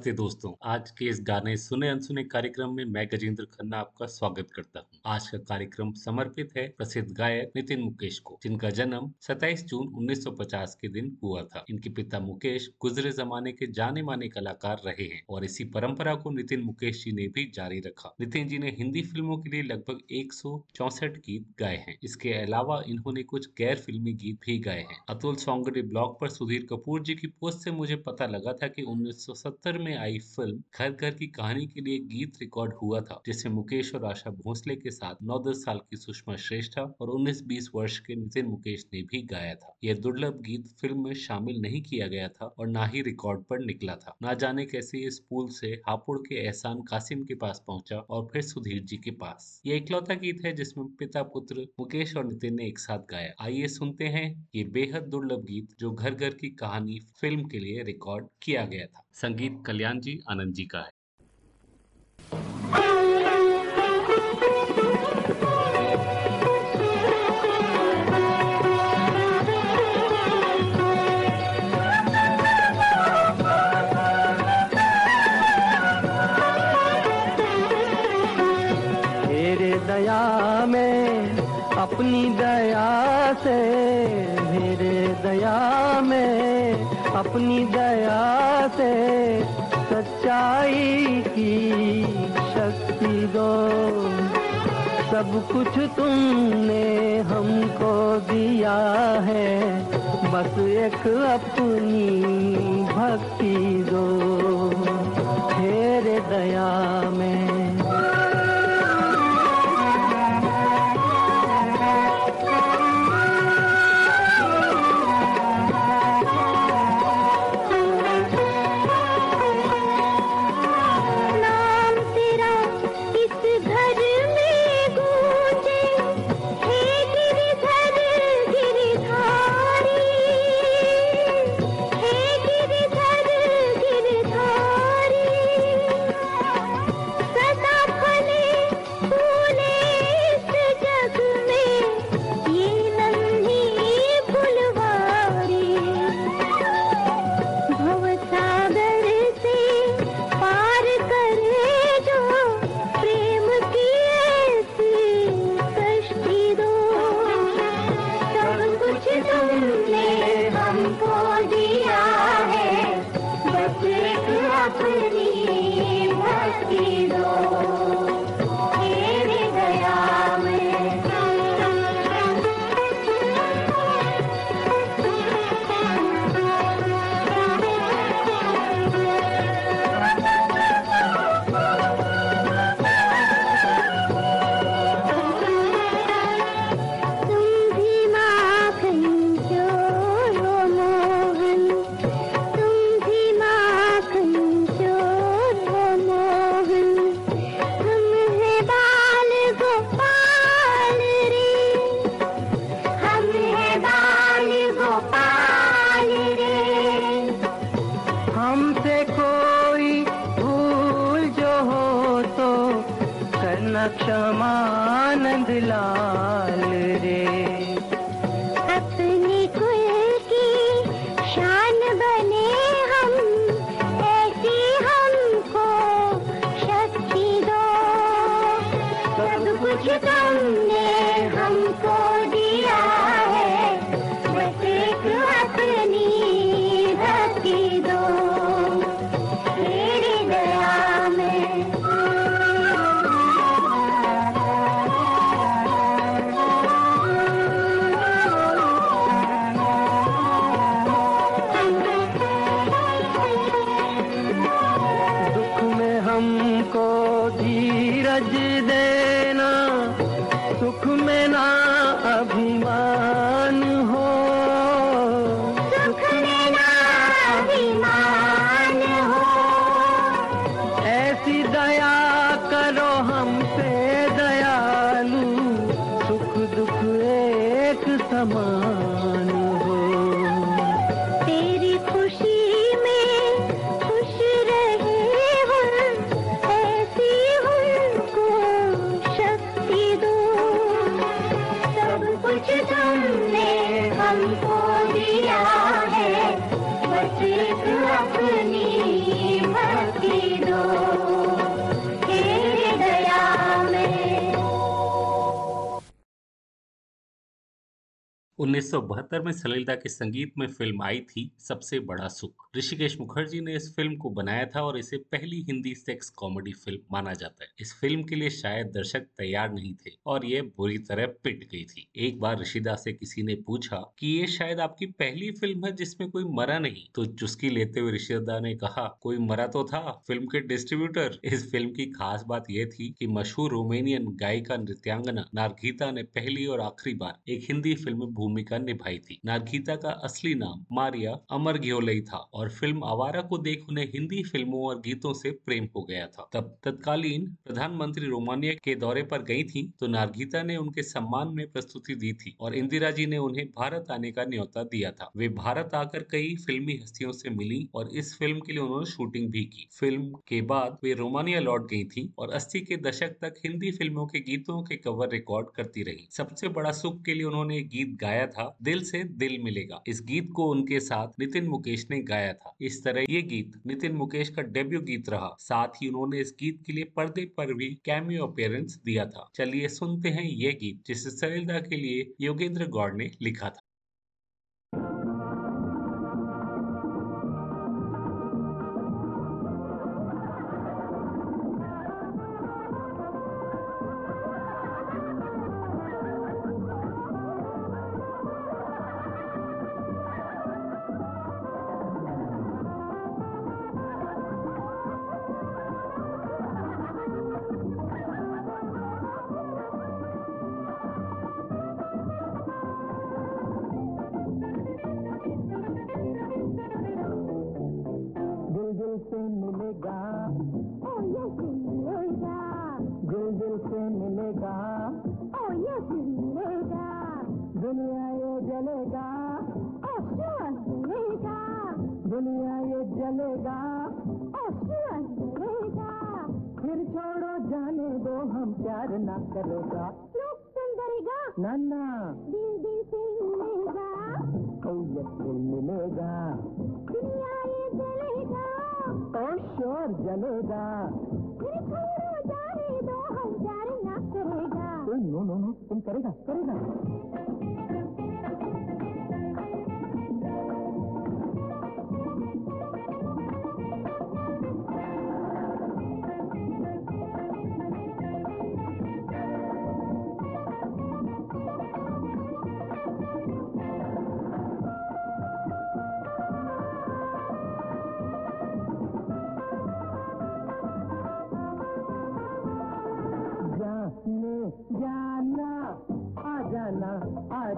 नमस्ते दोस्तों आज के इस गाने सुने अनसुने कार्यक्रम में मैं गजेंद्र खन्ना आपका स्वागत करता हूँ। आज का कार्यक्रम समर्पित है प्रसिद्ध गायक नितिन मुकेश को, जिनका जन्म 27 जून 1950 के दिन हुआ था। इनके पिता मुकेश गुजरे जमाने के जाने माने कलाकार रहे हैं और इसी परंपरा को नितिन मुकेश जी ने भी जारी रखा। नितिन जी ने हिंदी फ़िल्मों के लिए लगभग एक गीत गाए हैं। इसके अलावा इन्होंने कुछ गैर फिल्मी गीत भी गाए हैं। अतुल सौंगडी ब्लॉग पर सुधीर कपूर जी की पोस्ट से मुझे पता लगा था कि उन्नीस सत्तर में आई फ़िल्म घर घर की कहानी के लिए गीत रिकॉर्ड हुआ था, जिसमें मुकेश और आशा भोसले के साथ नौ दस साल की सुषमा श्रेष्ठा और उन्नीस बीस वर्ष के नितिन मुकेश ने भी गाया था। यह दुर्लभ गीत फ़िल्म में शामिल नहीं किया गया था और न ही रिकॉर्ड पर निकला था। ना जाने कैसे इस पुल से हापुड़ के एहसान कासिम के पास पहुँचा और फिर सुधीर जी के पास। ये इकलौता गीत है जिसमें पिता पुत्र मुकेश और नितिन ने एक साथ गाया। आइए सुनते हैं। ये बेहद दुर्लभ गीत जो घर घर की कहानी फ़िल्म के लिए रिकॉर्ड किया गया था। संगीत कल्याण जी आनंद जी का है। सच्चाई की शक्ति दो। सब कुछ तुमने हमको दिया है। बस एक अपनी भक्ति दो। फेरे दया में Larissa 1972 में सलीलता के संगीत में फ़िल्म आई थी सबसे बड़ा सुख। ऋषिकेश मुखर्जी ने इस फ़िल्म को बनाया था और इसे पहली हिंदी सेक्स कॉमेडी फ़िल्म माना जाता है। इस फ़िल्म के लिए शायद दर्शक तैयार नहीं थे और ये बुरी तरह पिट गई थी। एक बार ऋषिदा से किसी ने पूछा कि ये शायद आपकी पहली फ़िल्म है जिसमें कोई मरा नहीं? तो चुस्की लेते हुए ऋषिदा ने कहा, कोई मरा तो था? फ़िल्म के डिस्ट्रीब्यूटर? इस फ़िल्म की खास बात यह थी कि मशहूर रोमेनियन गायिका नृत्यांगना नारगीता ने पहली और आखिरी बार एक हिंदी फ़िल्म में भूमिका निभाई। थी। नारगीता का असली नाम मारिया अमर घियोलई था और फ़िल्म आवारा को देख उन्हें हिंदी फ़िल्मों और गीतों से प्रेम हो गया था। तब तत्कालीन प्रधानमंत्री रोमानिया के दौरे पर गई थी तो नारगीता ने उनके सम्मान में प्रस्तुति दी थी और इंदिरा जी ने उन्हें भारत आने का न्योता दिया था। वे भारत आकर कई फिल्मी हस्तियों से मिली और इस फ़िल्म के लिए उन्होंने शूटिंग भी की। फ़िल्म के बाद वे रोमानिया लौट गई थी और 80 के दशक तक हिंदी फ़िल्मों के गीतों के कवर रिकॉर्ड करती रही। सबसे बड़ा सुख के लिए उन्होंने गीत गाया था दिल से दिल मिलेगा। इस गीत को उनके साथ नितिन मुकेश ने गाया था। इस तरह ये गीत नितिन मुकेश का डेब्यू गीत रहा। साथ ही उन्होंने इस गीत के लिए पर्दे पर भी कैमियो अपेयरेंस दिया था। चलिए सुनते हैं ये गीत, जिसे सलिलदा के लिए योगेंद्र गौड़ ने लिखा था। प्यार ना करेगा। लोग सुंदरेगा ना ना दिल दिल से मिलेगा। ओ से मिलेगा? दुनिया ये जलेगा। ओ शोर जलेगा। फिर छोड़ो जाने दो हम प्यार ना करेगा। नो नो नो तुम करेगा करेगा।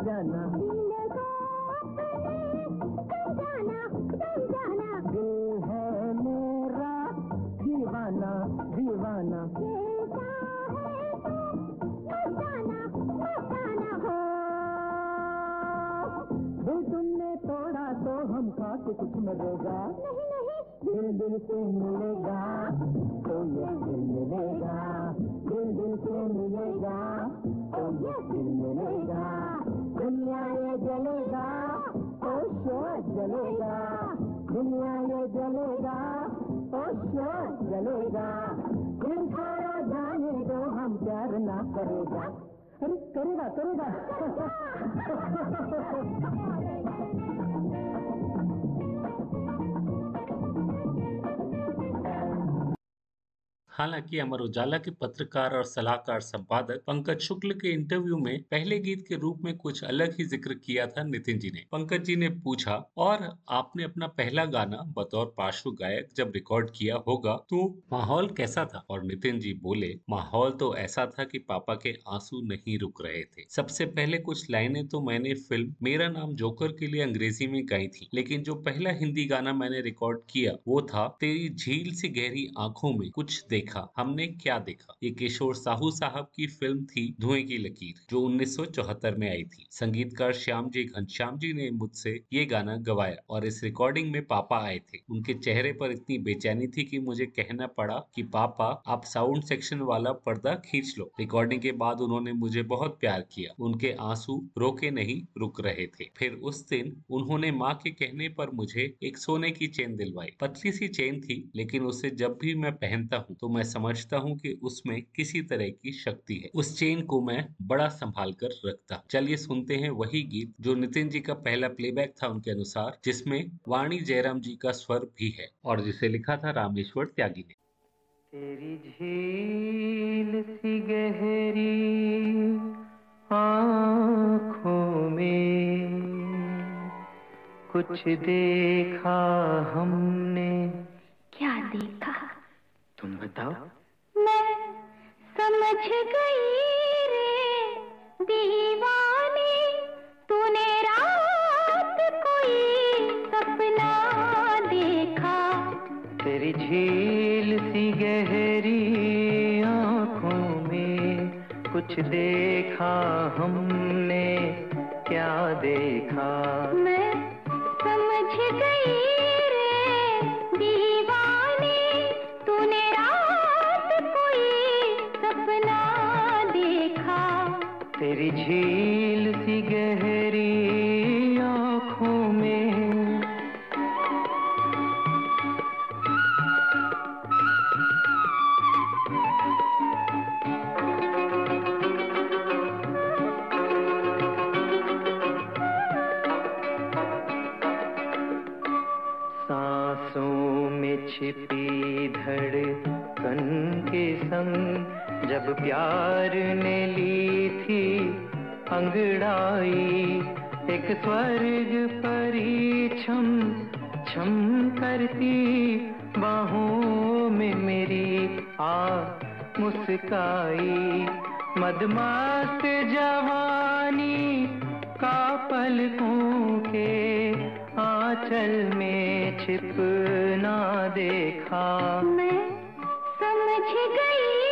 आ करेगा हालाँकि अमर उजाला के पत्रकार और सलाहकार संपादक पंकज शुक्ल के इंटरव्यू में पहले गीत के रूप में कुछ अलग ही ज़िक्र किया था नितिन जी ने। पंकज जी ने पूछा, और आपने अपना पहला गाना बतौर पार्श्व गायक जब रिकॉर्ड किया होगा तो माहौल कैसा था? और नितिन जी बोले, माहौल तो ऐसा था कि पापा के आँसू नहीं रुक रहे थे। सबसे पहले कुछ लाइनें तो मैंने फ़िल्म मेरा नाम जोकर के लिए अंग्रेज़ी में गाई थी, लेकिन जो पहला हिंदी गाना मैंने रिकॉर्ड किया वो था, तेरी झील सी गहरी आँखों में कुछ देखा देखा, हमने क्या देखा? ये किशोर साहू साहब की फ़िल्म थी, धुएँ की लकीर, जो 1974 में आई थी। संगीतकार श्याम जी घनश्याम जी ने मुझसे ये गाना गवाया और इस रिकॉर्डिंग में पापा आए थे। उनके चेहरे पर इतनी बेचैनी थी कि मुझे कहना पड़ा कि, पापा, आप साउंड सेक्शन वाला पर्दा खींच लो। रिकॉर्डिंग के बाद उन्होंने मुझे बहुत प्यार किया। उनके आँसू रोके नहीं रुक रहे थे। फिर उस दिन उन्होंने माँ के कहने पर मुझे एक सोने की चेन दिलवाई। पतली सी चेन थी, लेकिन उसे जब भी मैं पहनता हूँ तो मैं समझता हूँ कि उसमें किसी तरह की शक्ति है। उस चेन को मैं बड़ा संभाल कर रखता चलिए सुनते हैं वही गीत जो नितिन जी का पहला प्लेबैक था उनके अनुसार जिसमें वाणी जयराम जी का स्वर भी है और जिसे लिखा था रामेश्वर त्यागी ने। तेरी झील सी गहरी आँखों में कुछ देखा हमने। क्या देखा? तुम बताओ। मैं समझ गई रे दीवाने तूने रात कोई सपना देखा। तेरी झील सी गहरी आँखों में कुछ देखा हमने क्या देखा? मैं समझ गई झील सी गहरी आँखों में। सांसों में छिपी धड़कन के संग जब प्यार ने अंगड़ाई एक स्वर्ग परी छम छम करती बाहों में मेरी आ मुस्काई। मदमस्त जवानी का पलकों के आंचल में छिपना देखा। मैं समझ गई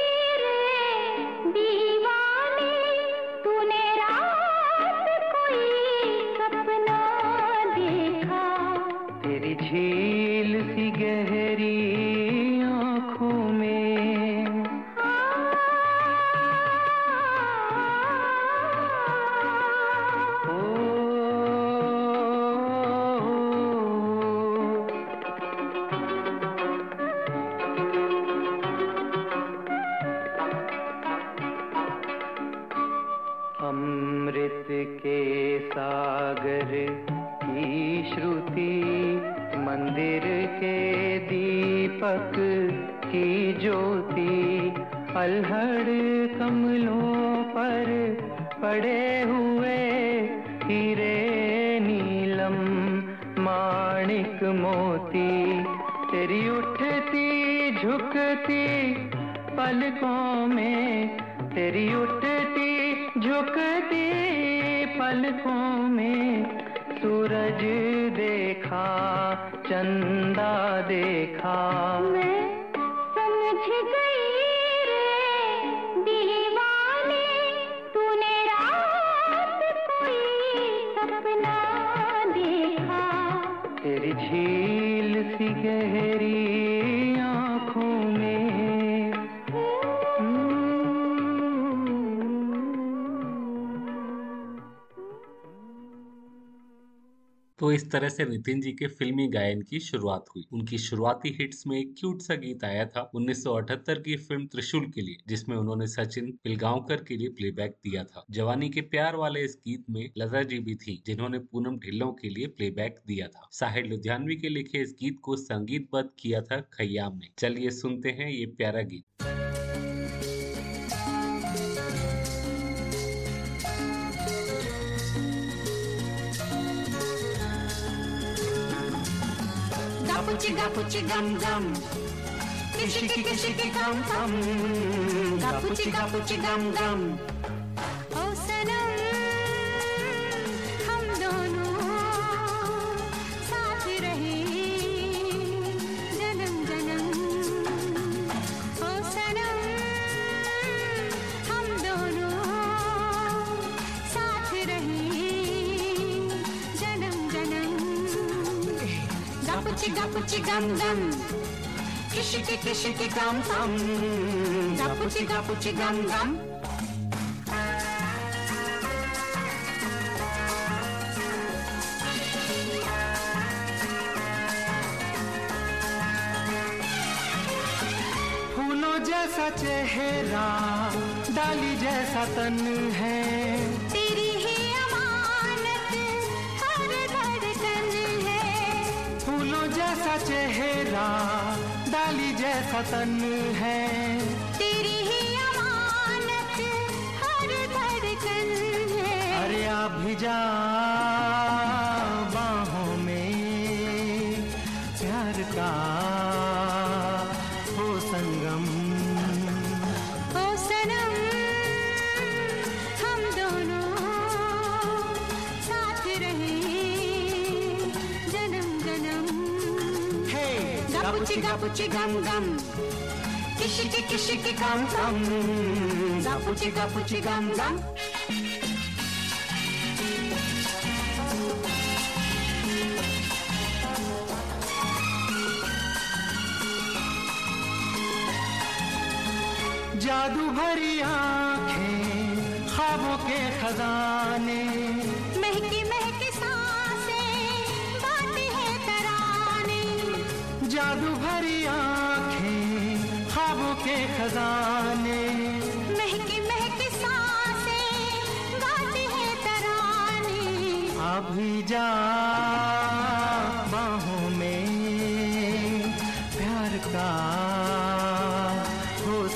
तरह से नितिन जी के फिल्मी गायन की शुरुआत हुई। उनकी शुरुआती हिट्स में एक क्यूट सा गीत आया था 1978 की फ़िल्म त्रिशूल के लिए, जिसमें उन्होंने सचिन पिलगांवकर के लिए प्लेबैक दिया था। जवानी के प्यार वाले इस गीत में लता जी भी थी, जिन्होंने पूनम ढिल्लों के लिए प्लेबैक दिया था। साहिर लुधियानवी के लिखे इस गीत को संगीतबद्ध किया था खयाम ने। चलिए सुनते हैं ये प्यारा गीत। Gapuchi gapuchi gum gum. Kishiki kishiki gum gum. Gapuchi gapuchi gum gum. Puchiga puchi gum gum. Kishiki kishiki gum gum. Ga puchiga puchi gum gum. फूलों जैसा चेहरा डाली जैसा तन डाली जैसा तन है। तेरी ही अमानत हर धड़कन है। अरे आ भी जा बाहों में प्यार का हो संगम। ओ सनम हम दोनों साथ रहे जन्म हे gum gum. Kishiki kishiki gum gum. Ga puchiga gum gum. जादू भरी आँखें ख्वाबों के खजाने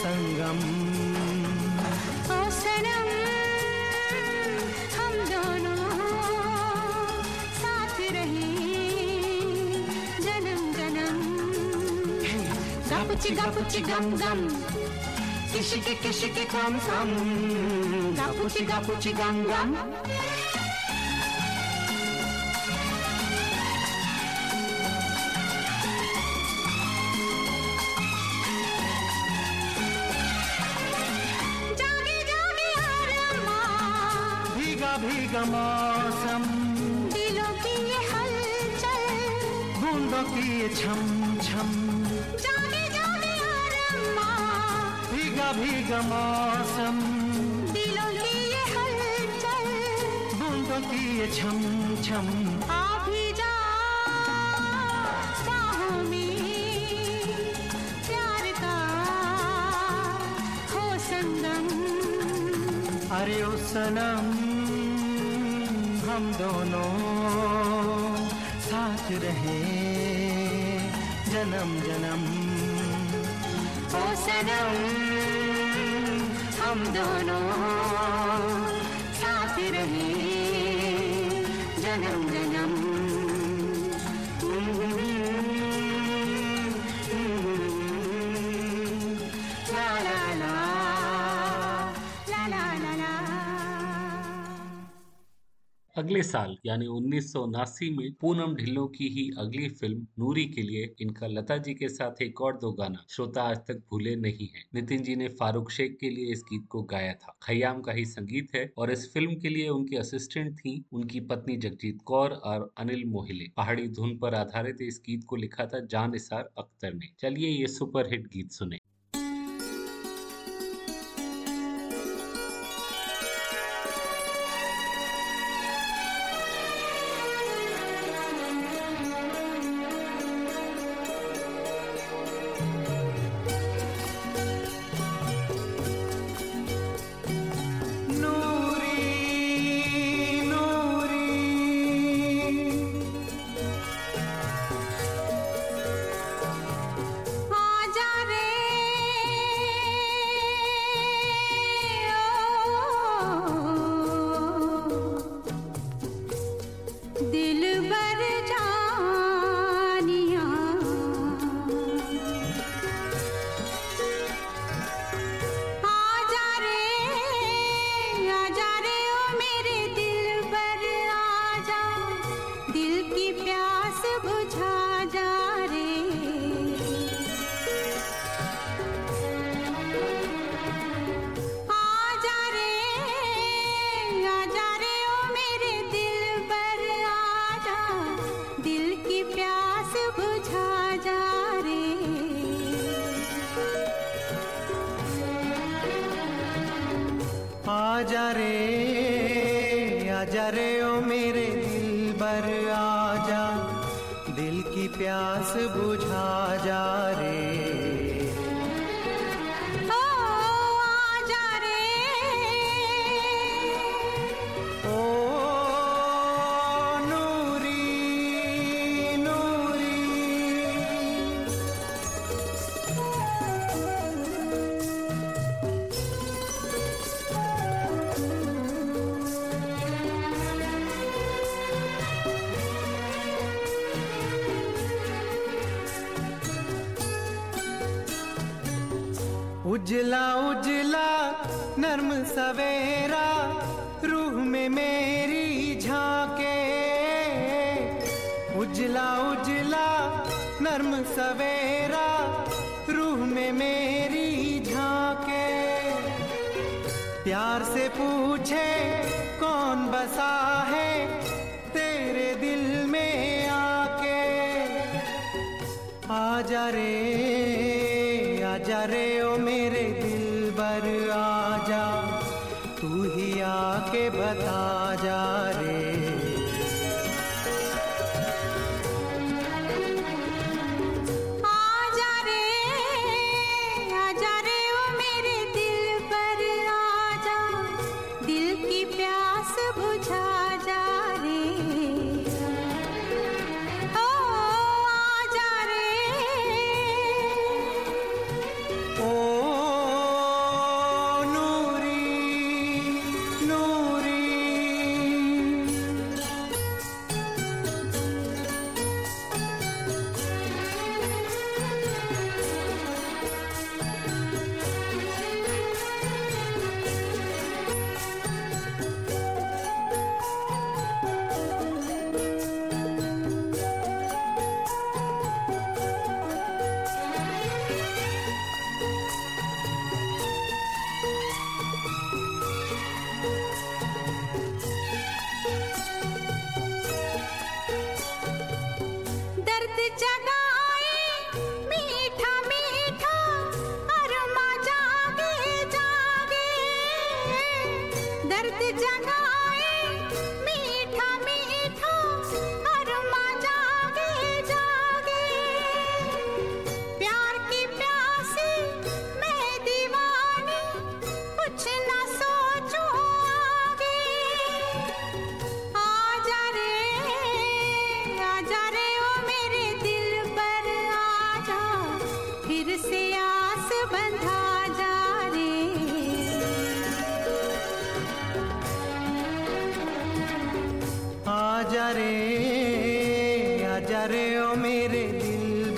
संगम ओ सनम हम दोनों साथ रहे जन्म जन्म puchiga puchi gum gum. Kishiki kishiki gum gum. Ga puchiga puchi भीगा मौसम। दिलों की ये हलचल। बूंदों की ये छम छम आ भी जा बाहों में प्यार का हो संगम अरे ओ सनम हम दोनों साथ रहे जन्म जन्म। ओ सनम। हम दोनों साथ रहे जन्म जन्म अगले साल, यानी उन्नीस सौ उनासी में पूनम ढिल्लों की ही अगली फ़िल्म नूरी के लिए इनका लता जी के साथ एक और दो गाना, श्रोता आज तक भूले नहीं है। नितिन जी ने फारूक शेख के लिए इस गीत को गाया था। खयाम का ही संगीत है और इस फ़िल्म के लिए उनकी असिस्टेंट थी उनकी पत्नी जगजीत कौर और अनिल मोहिले। पहाड़ी धुन पर आधारित इस गीत को लिखा था जान निसार अख्तर ने। चलिए ये सुपरहिट गीत सुने। सवेरा, रूह में मेरी झांके। उजला उजला, नर्म सवेरा, रूह में मेरी झांके। प्यार से पूछे, कौन बसा है तेरे दिल में आके? आ जा रे।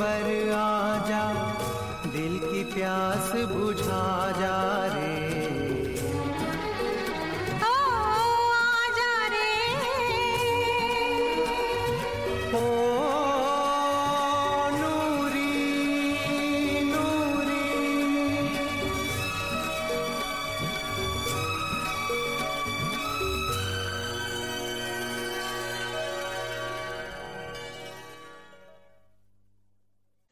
बर आजा दिल की प्यास बुझा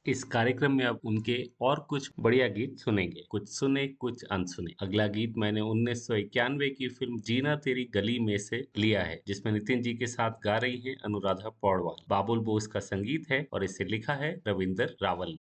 इस कार्यक्रम में अब उनके और कुछ बढ़िया गीत सुनेंगे। कुछ सुने, कुछ अनसुने। अगला गीत मैंने उन्नीस सौ इक्यानवे की फ़िल्म जीना तेरी गली में से लिया है, जिसमें नितिन जी के साथ गा रही हैं अनुराधा पौडवाल। बाबुल बोस का संगीत है और इसे लिखा है रविंदर रावल।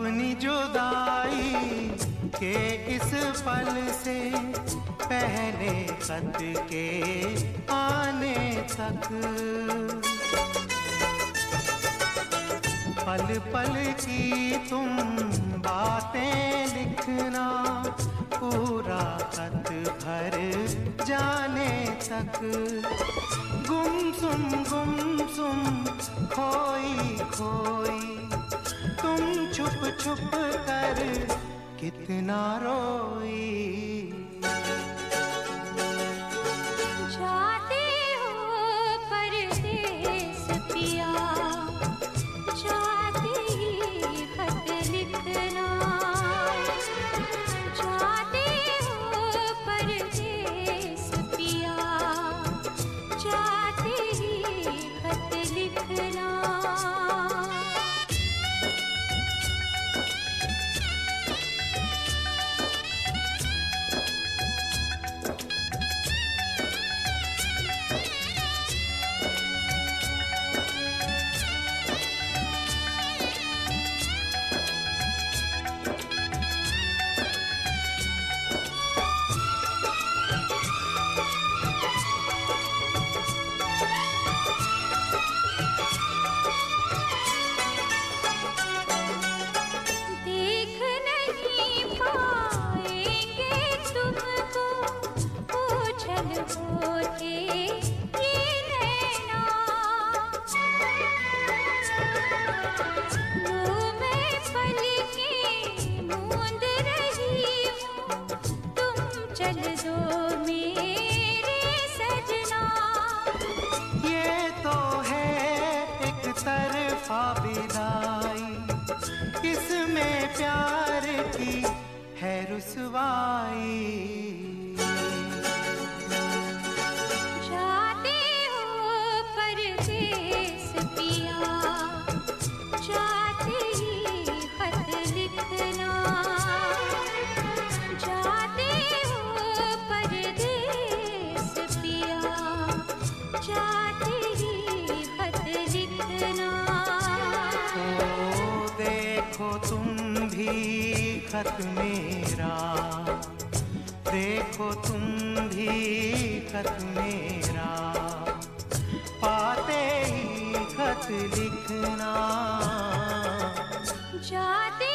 अपनी जुदाई के इस पल से पहले खत के आने तक। पल पल की तुम बातें लिखना पूरा खत भर जाने तक। गुम सुम गुम सुम, खोई खोई। तुम छुप छुप कर कितना रोई खत मेरा। देखो तुम भी खत मेरा। पाते ही खत लिखना। जाते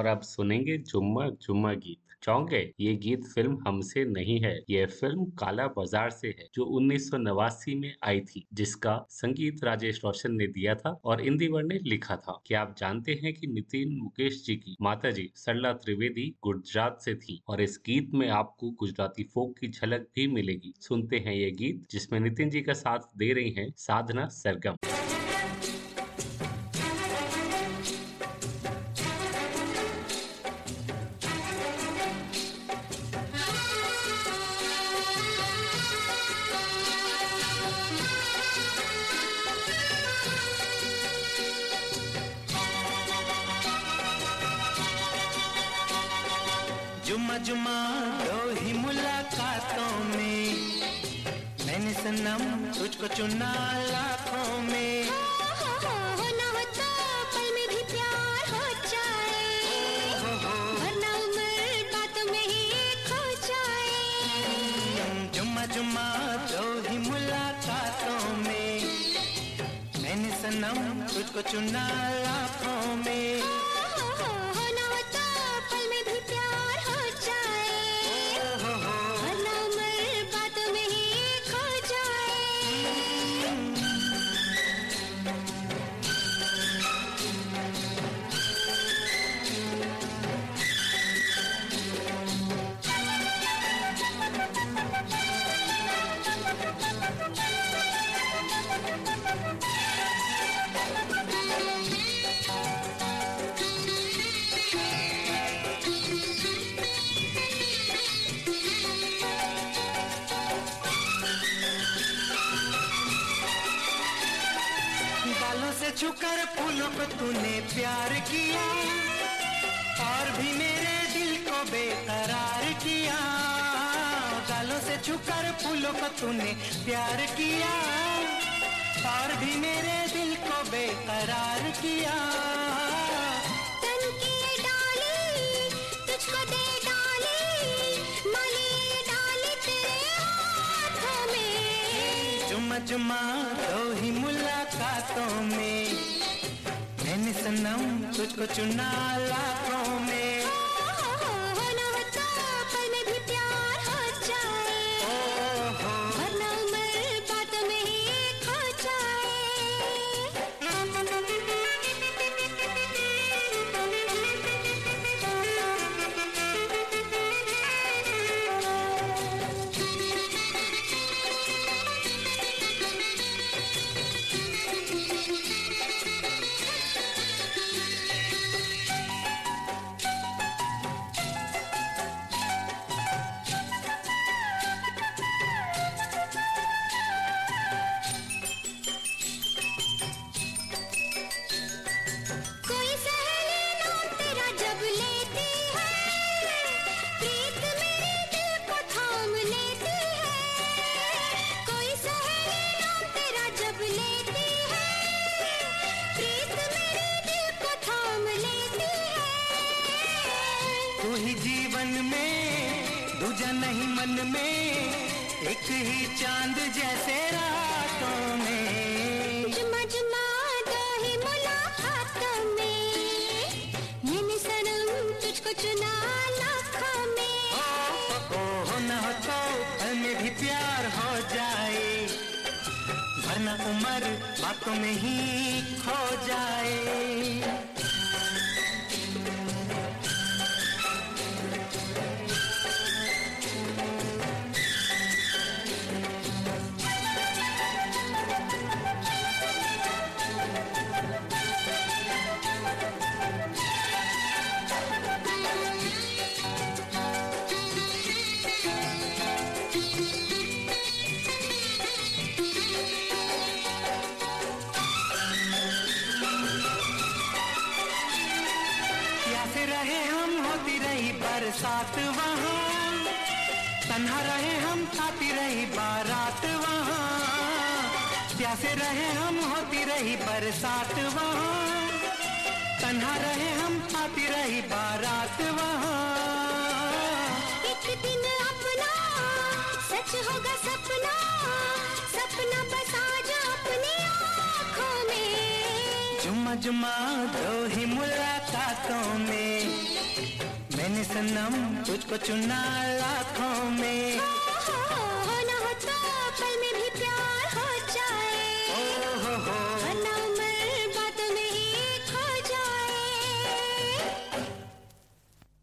और अब सुनेंगे जुम्मा जुम्मा गीत। चौंके ये गीत फ़िल्म हमसे नहीं है यह फ़िल्म काला बाज़ार से है, जो उन्नीस सौ नवासी में आई थी, जिसका संगीत राजेश रोशन ने दिया था और इंदिवर ने लिखा था। क्या आप जानते हैं कि नितिन मुकेश जी की माता जी सरला त्रिवेदी गुजरात से थी और इस गीत में आपको गुजराती फोक की झलक भी मिलेगी। सुनते हैं ये गीत, जिसमें नितिन जी का साथ दे रही है साधना सरगम। तुझको चुना लाखों में। हो तो पल में भी प्यार हो जाए। वरना उम्र बातों में ही खो जाए। जुम्मा जुम्मा दो ही मुलाकातों में मैंने सनम तुझको चुना लाखों में। चाँद जैसे में जुम्मा जुम्मा दो ही मुलाकातों में। मैंने सनम तुझको चुना लाखों में। हो न हो तो पल में भी प्यार हो जाए। ओ हो। हो वरना बातों में ही खो जाए।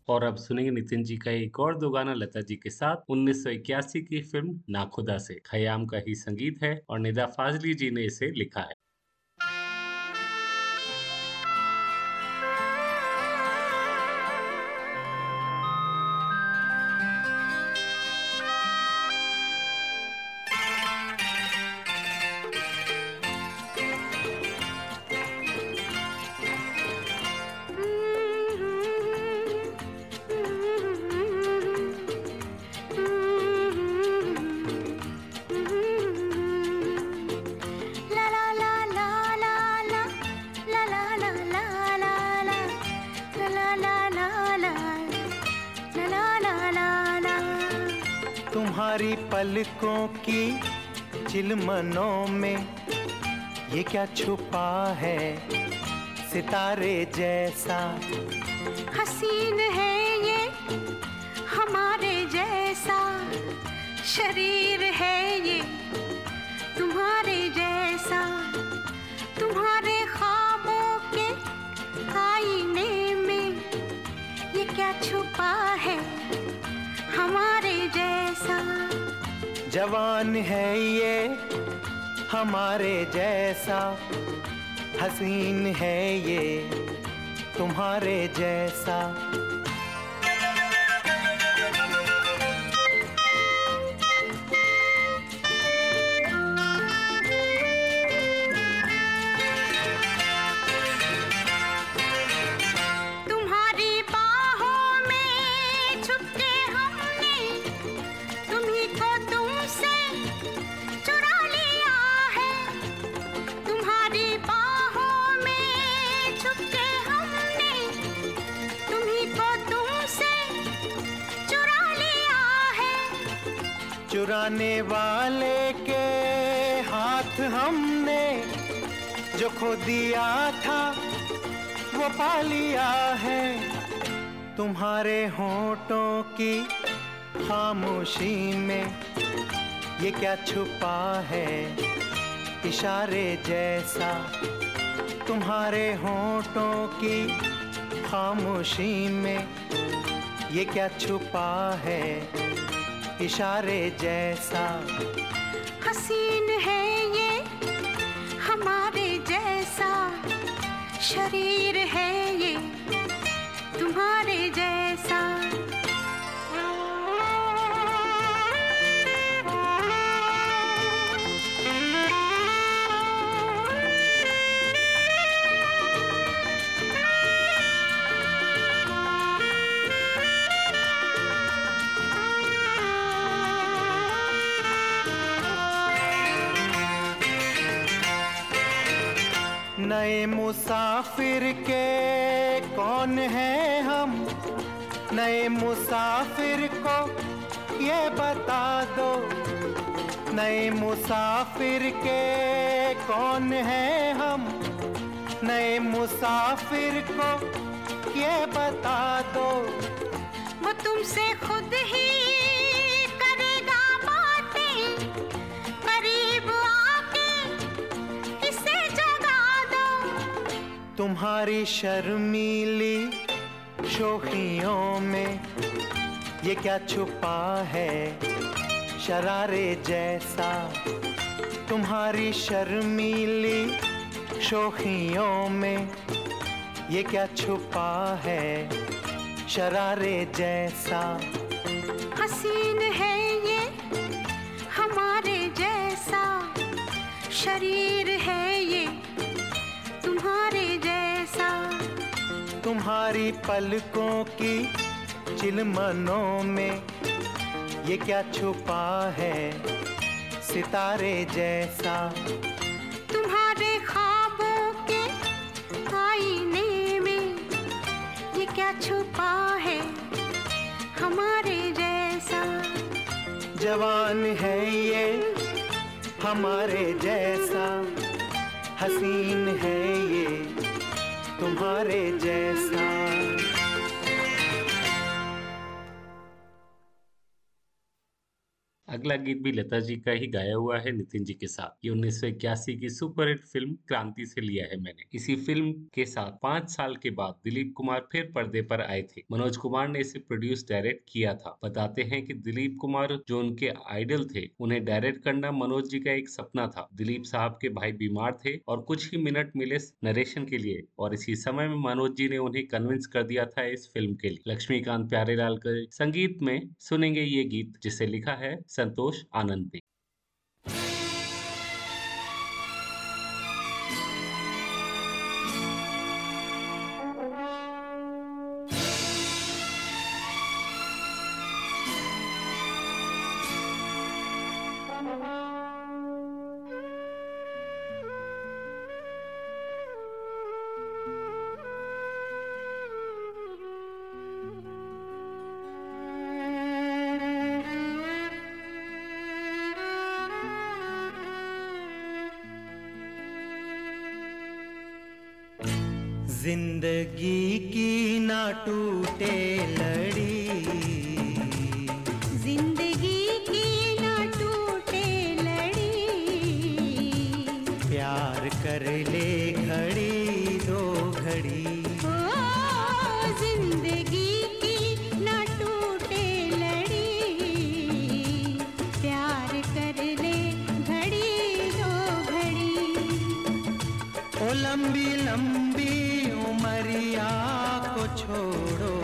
और अब सुनेंगे नितिन जी का एक और दो गाना लता जी के साथ 1981 की फ़िल्म नाखुदा से। खयाम का ही संगीत है और निदा फाजली जी ने इसे लिखा है। क्या छुपा है सितारे जैसा? हसीन है ये हमारे जैसा। शरीर है ये तुम्हारे जैसा। तुम्हारे ख्वाबों के आईने में ये क्या छुपा है हमारे जैसा? जवान है ये हमारे जैसा हसीन है ये तुम्हारे जैसा। था, वो पा लिया है। तुम्हारे होठों की खामोशी में ये क्या छुपा है? इशारे जैसा तुम्हारे होठों की खामोशी में ये क्या छुपा है? इशारे जैसा। हसीन है शरीर नए मुसाफिर के, कौन है हम? नए मुसाफिर को ये बता दो। नए मुसाफिर के, कौन है हम? नए मुसाफिर को ये बता दो। वो तुमसे खुद ही तुम्हारी शर्मीली शोखियों में ये क्या छुपा है? शरारे जैसा तुम्हारी शर्मीली शोखियों में ये क्या छुपा है? शरारे जैसा हसीन है ये हमारे जैसा, शरीर है ये तुम्हारे जैसा। तुम्हारी पलकों की चिलमनों में ये क्या छुपा है? सितारे जैसा। तुम्हारे ख्वाबों के आईने में ये क्या छुपा है? हमारे जैसा। जवान है ये हमारे जैसा। हसीन है ये तुम्हारे जैसा। अगला गीत भी लता जी का ही गाया हुआ है, नितिन जी के साथ। ये उन्नीस सौ इक्यासी की सुपरहिट फ़िल्म क्रांति से लिया है मैंने। इसी फ़िल्म के साथ पाँच साल के बाद दिलीप कुमार फिर पर्दे पर आए थे। मनोज कुमार ने इसे प्रोड्यूस डायरेक्ट किया था। बताते हैं कि दिलीप कुमार जो उनके आइडल थे, उन्हें डायरेक्ट करना मनोज जी का एक सपना था। दिलीप साहब के भाई बीमार थे और कुछ ही मिनट मिले नरेशन के लिए और इसी समय में मनोज जी ने उन्हें कन्विंस कर दिया था इस फ़िल्म के लिए। लक्ष्मीकांत प्यारेलाल के संगीत में सुनेंगे ये गीत, जिसे लिखा है संतोष आनंद ने छोड़ो।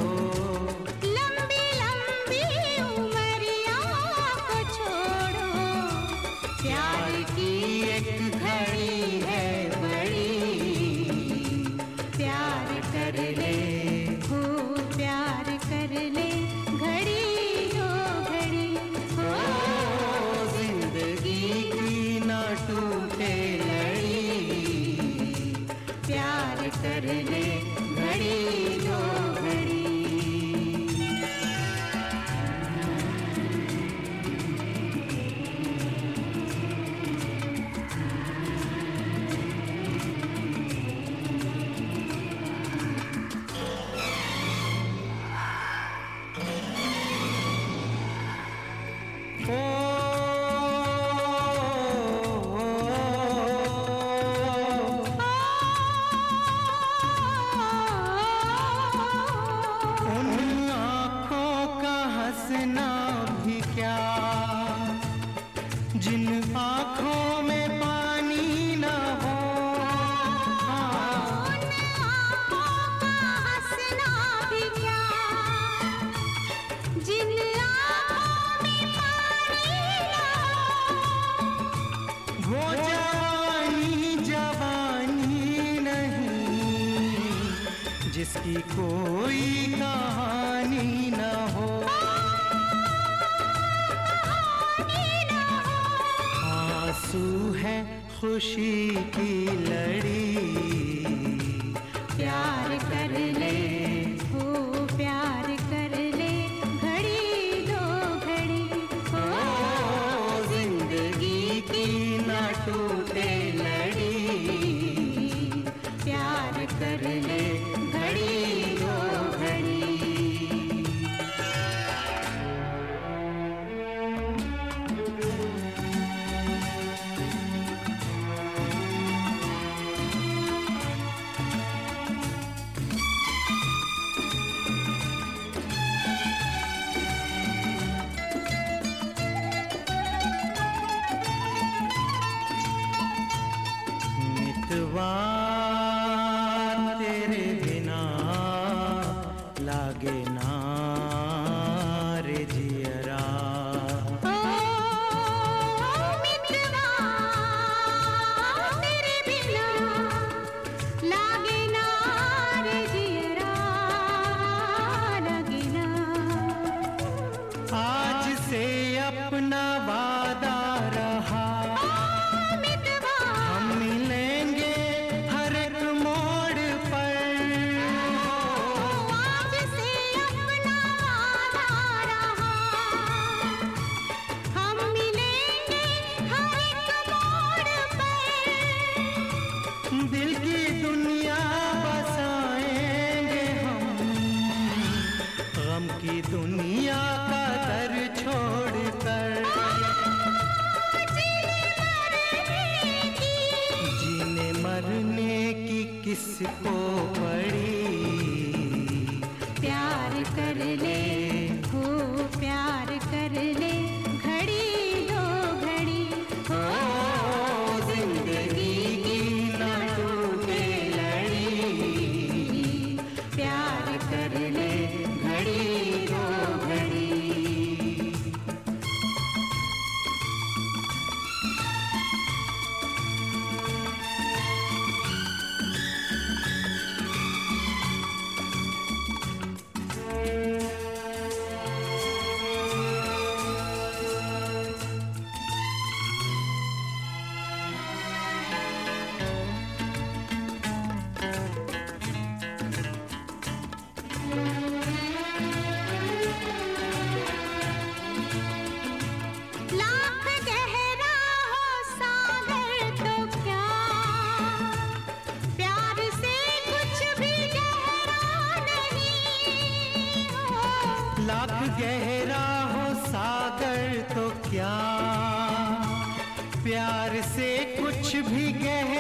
ही के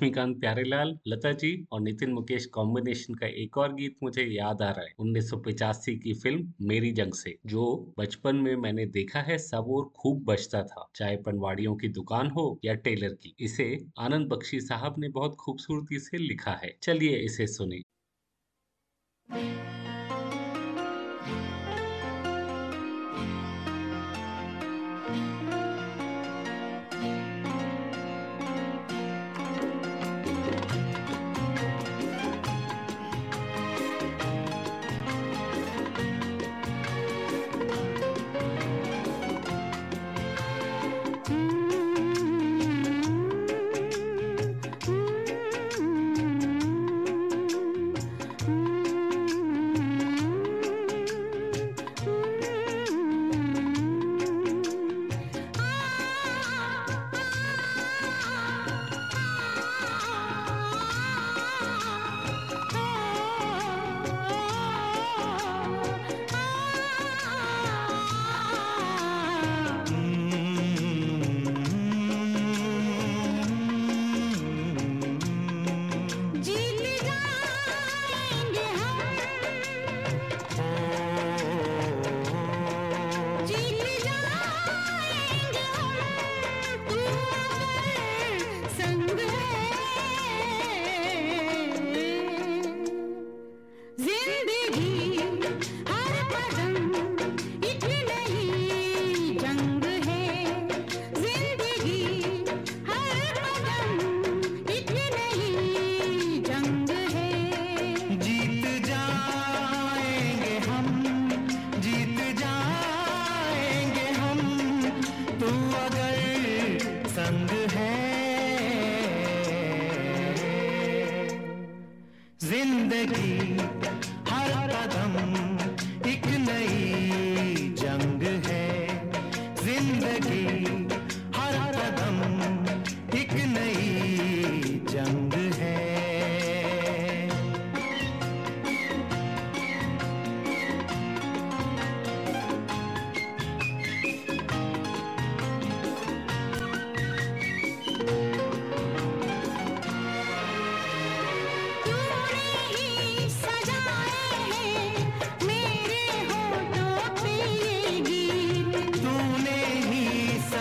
लक्ष्मीकांत प्यारेलाल लता जी और नितिन मुकेश कॉम्बिनेशन का एक और गीत मुझे याद आ रहा है। उन्नीस की फ़िल्म मेरी जंग से, जो बचपन में मैंने देखा है, सब और खूब बचता था। चाहे पनवाड़ियों की दुकान हो या टेलर की, इसे आनंद बख्शी साहब ने बहुत खूबसूरती से लिखा है। चलिए इसे सुने। Thank you.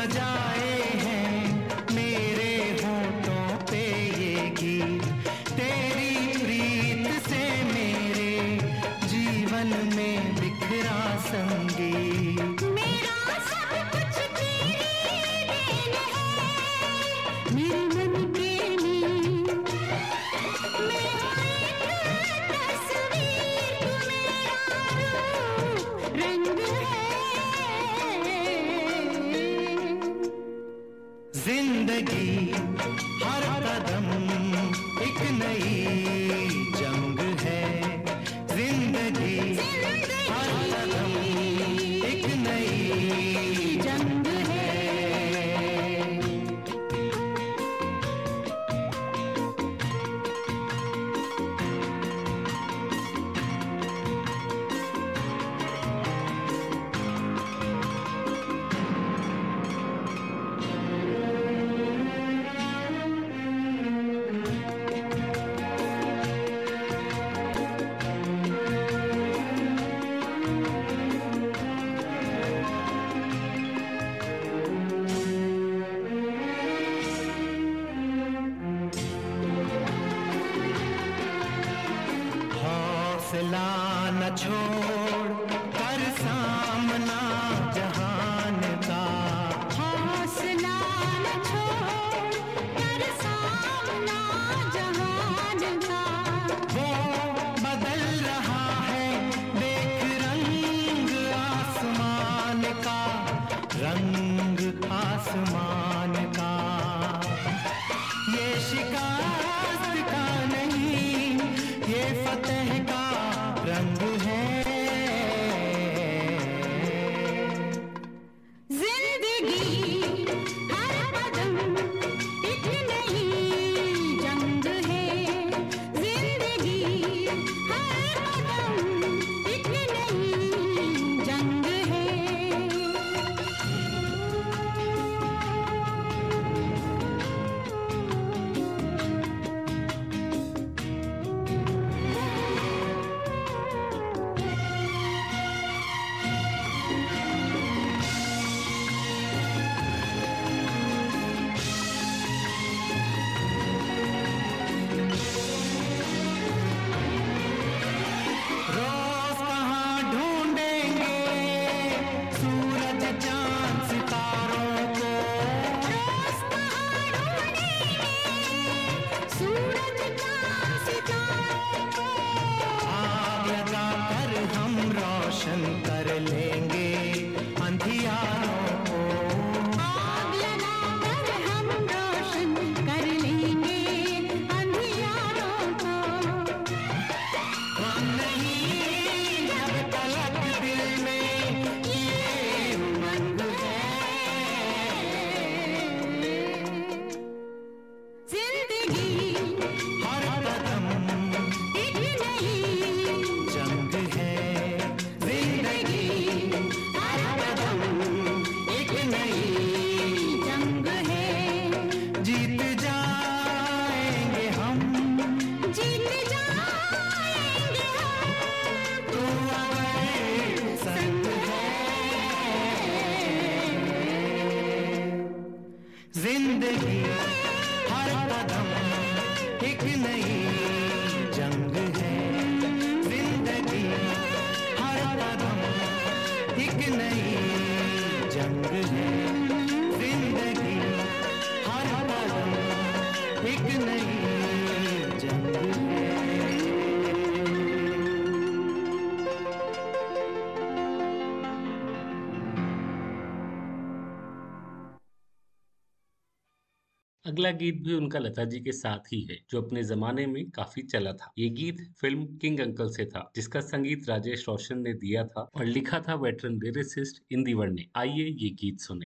time. अगला गीत भी उनका लता जी के साथ ही है, जो अपने जमाने में काफ़ी चला था। ये गीत फ़िल्म किंग अंकल से था, जिसका संगीत राजेश रोशन ने दिया था और लिखा था वेटरन लिरिसिस्ट इंदिवर ने। आइए ये गीत सुने।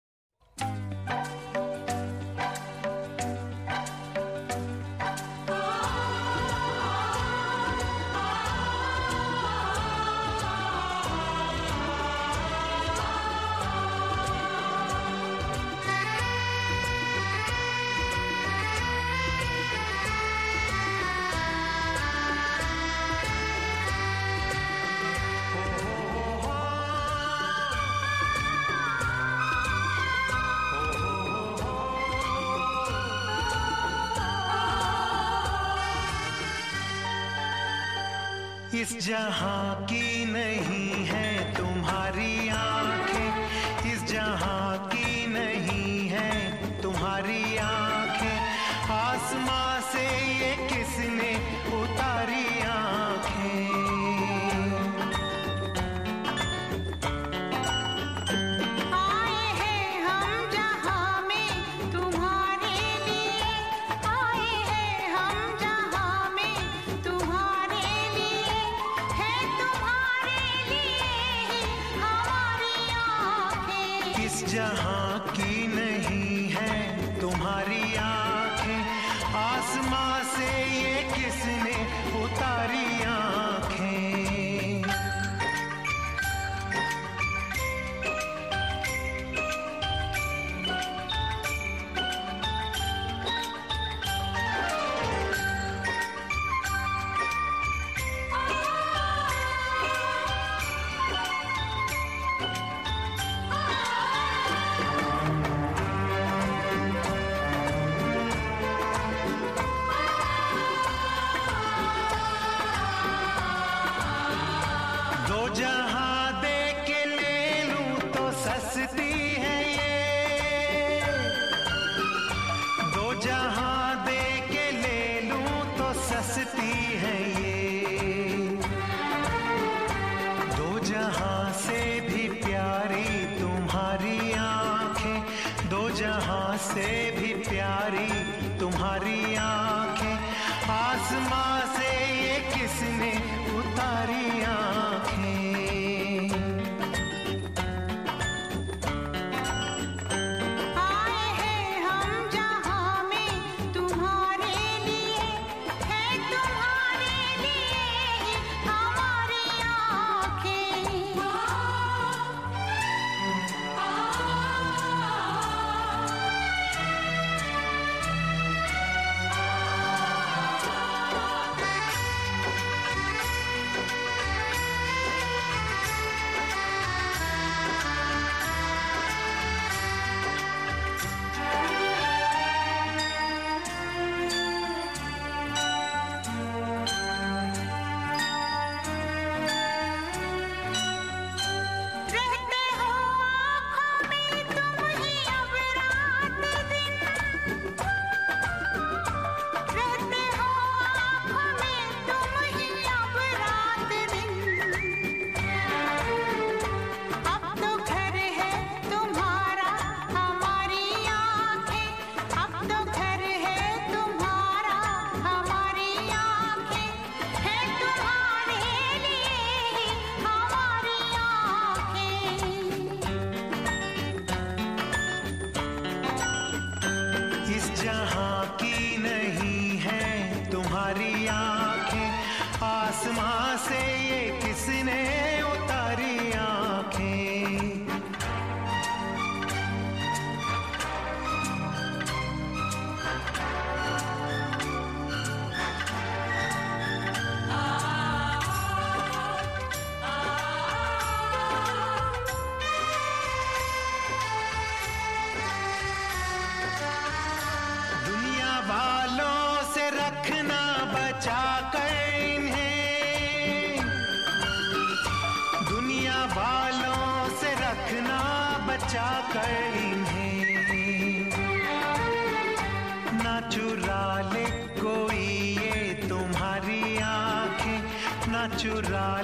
बुरा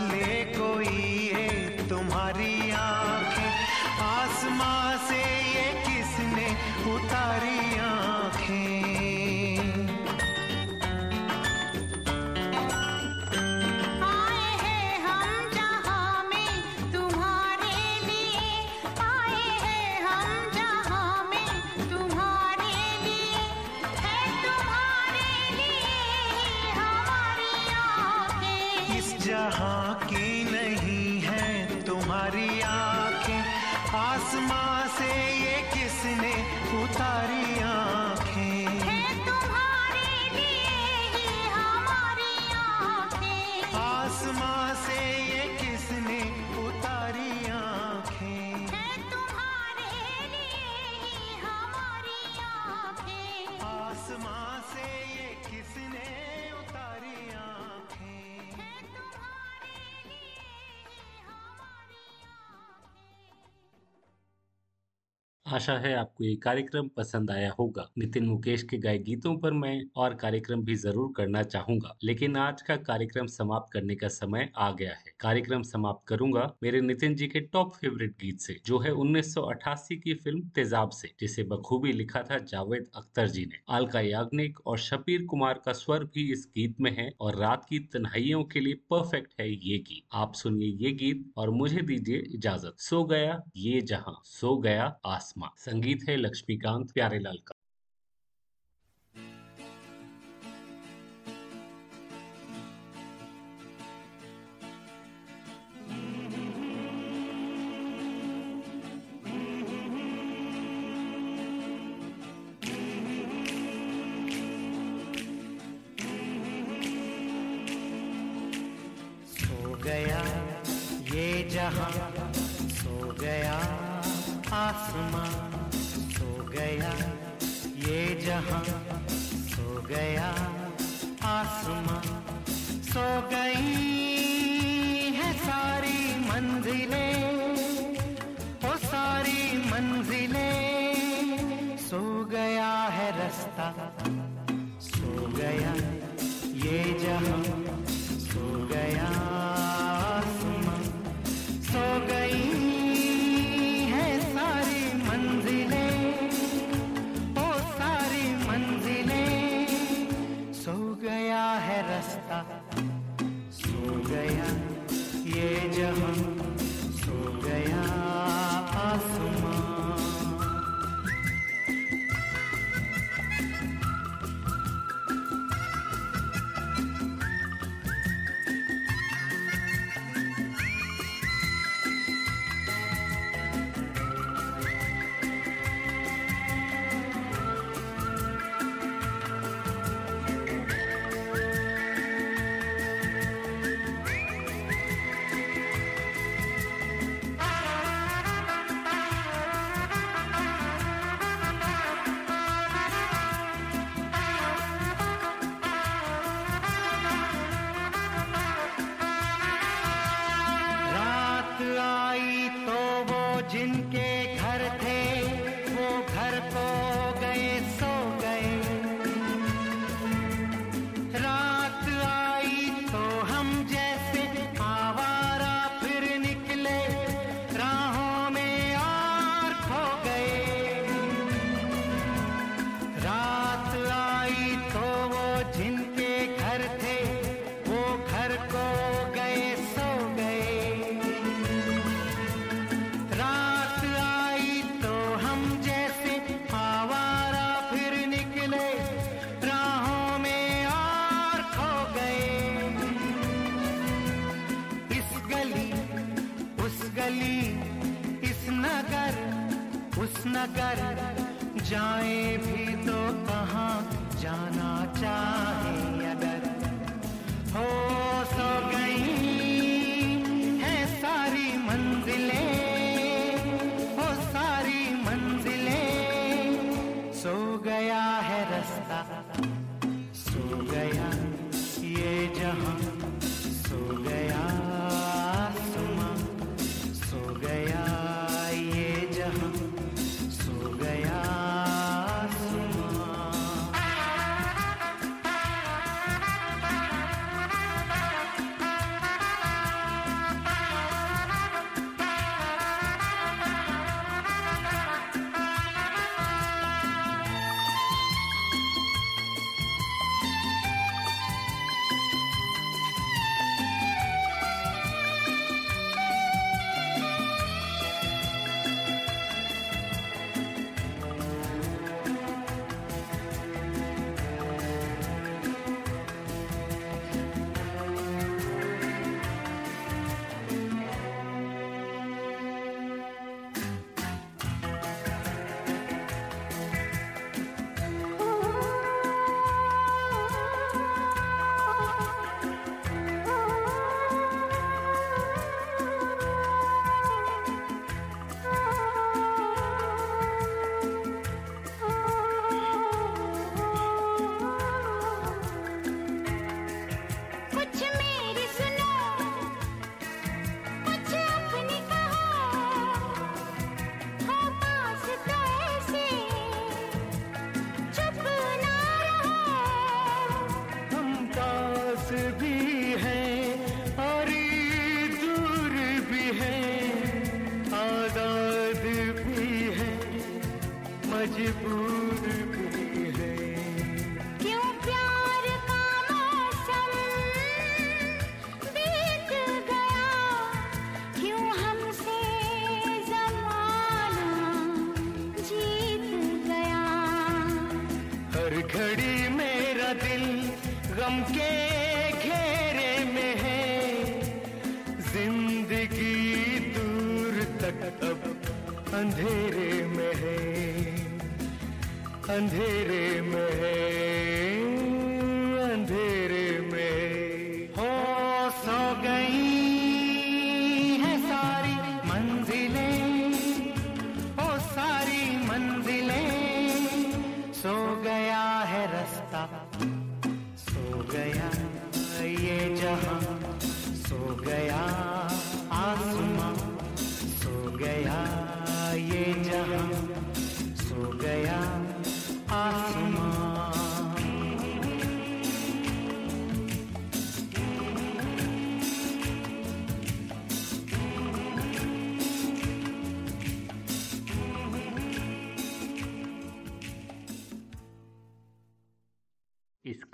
आशा है आपको ये कार्यक्रम पसंद आया होगा। नितिन मुकेश के गाय गीतों पर मैं और कार्यक्रम भी ज़रूर करना चाहूँगा। लेकिन आज का कार्यक्रम समाप्त करने का समय आ गया है। कार्यक्रम समाप्त करूँगा मेरे नितिन जी के टॉप फेवरेट गीत से, जो है 1988 की फ़िल्म तेजाब से, जिसे बखूबी लिखा था जावेद अख्तर जी ने। अलका याग्निक और शबीर कुमार का स्वर भी इस गीत में है और रात की तनाइयों के लिए परफेक्ट है ये गीत। आप सुनिए ये गीत और मुझे दीजिए इजाज़त। सो गया ये जहाँ, सो गया आसमान। संगीत है लक्ष्मीकांत प्यारेलाल का।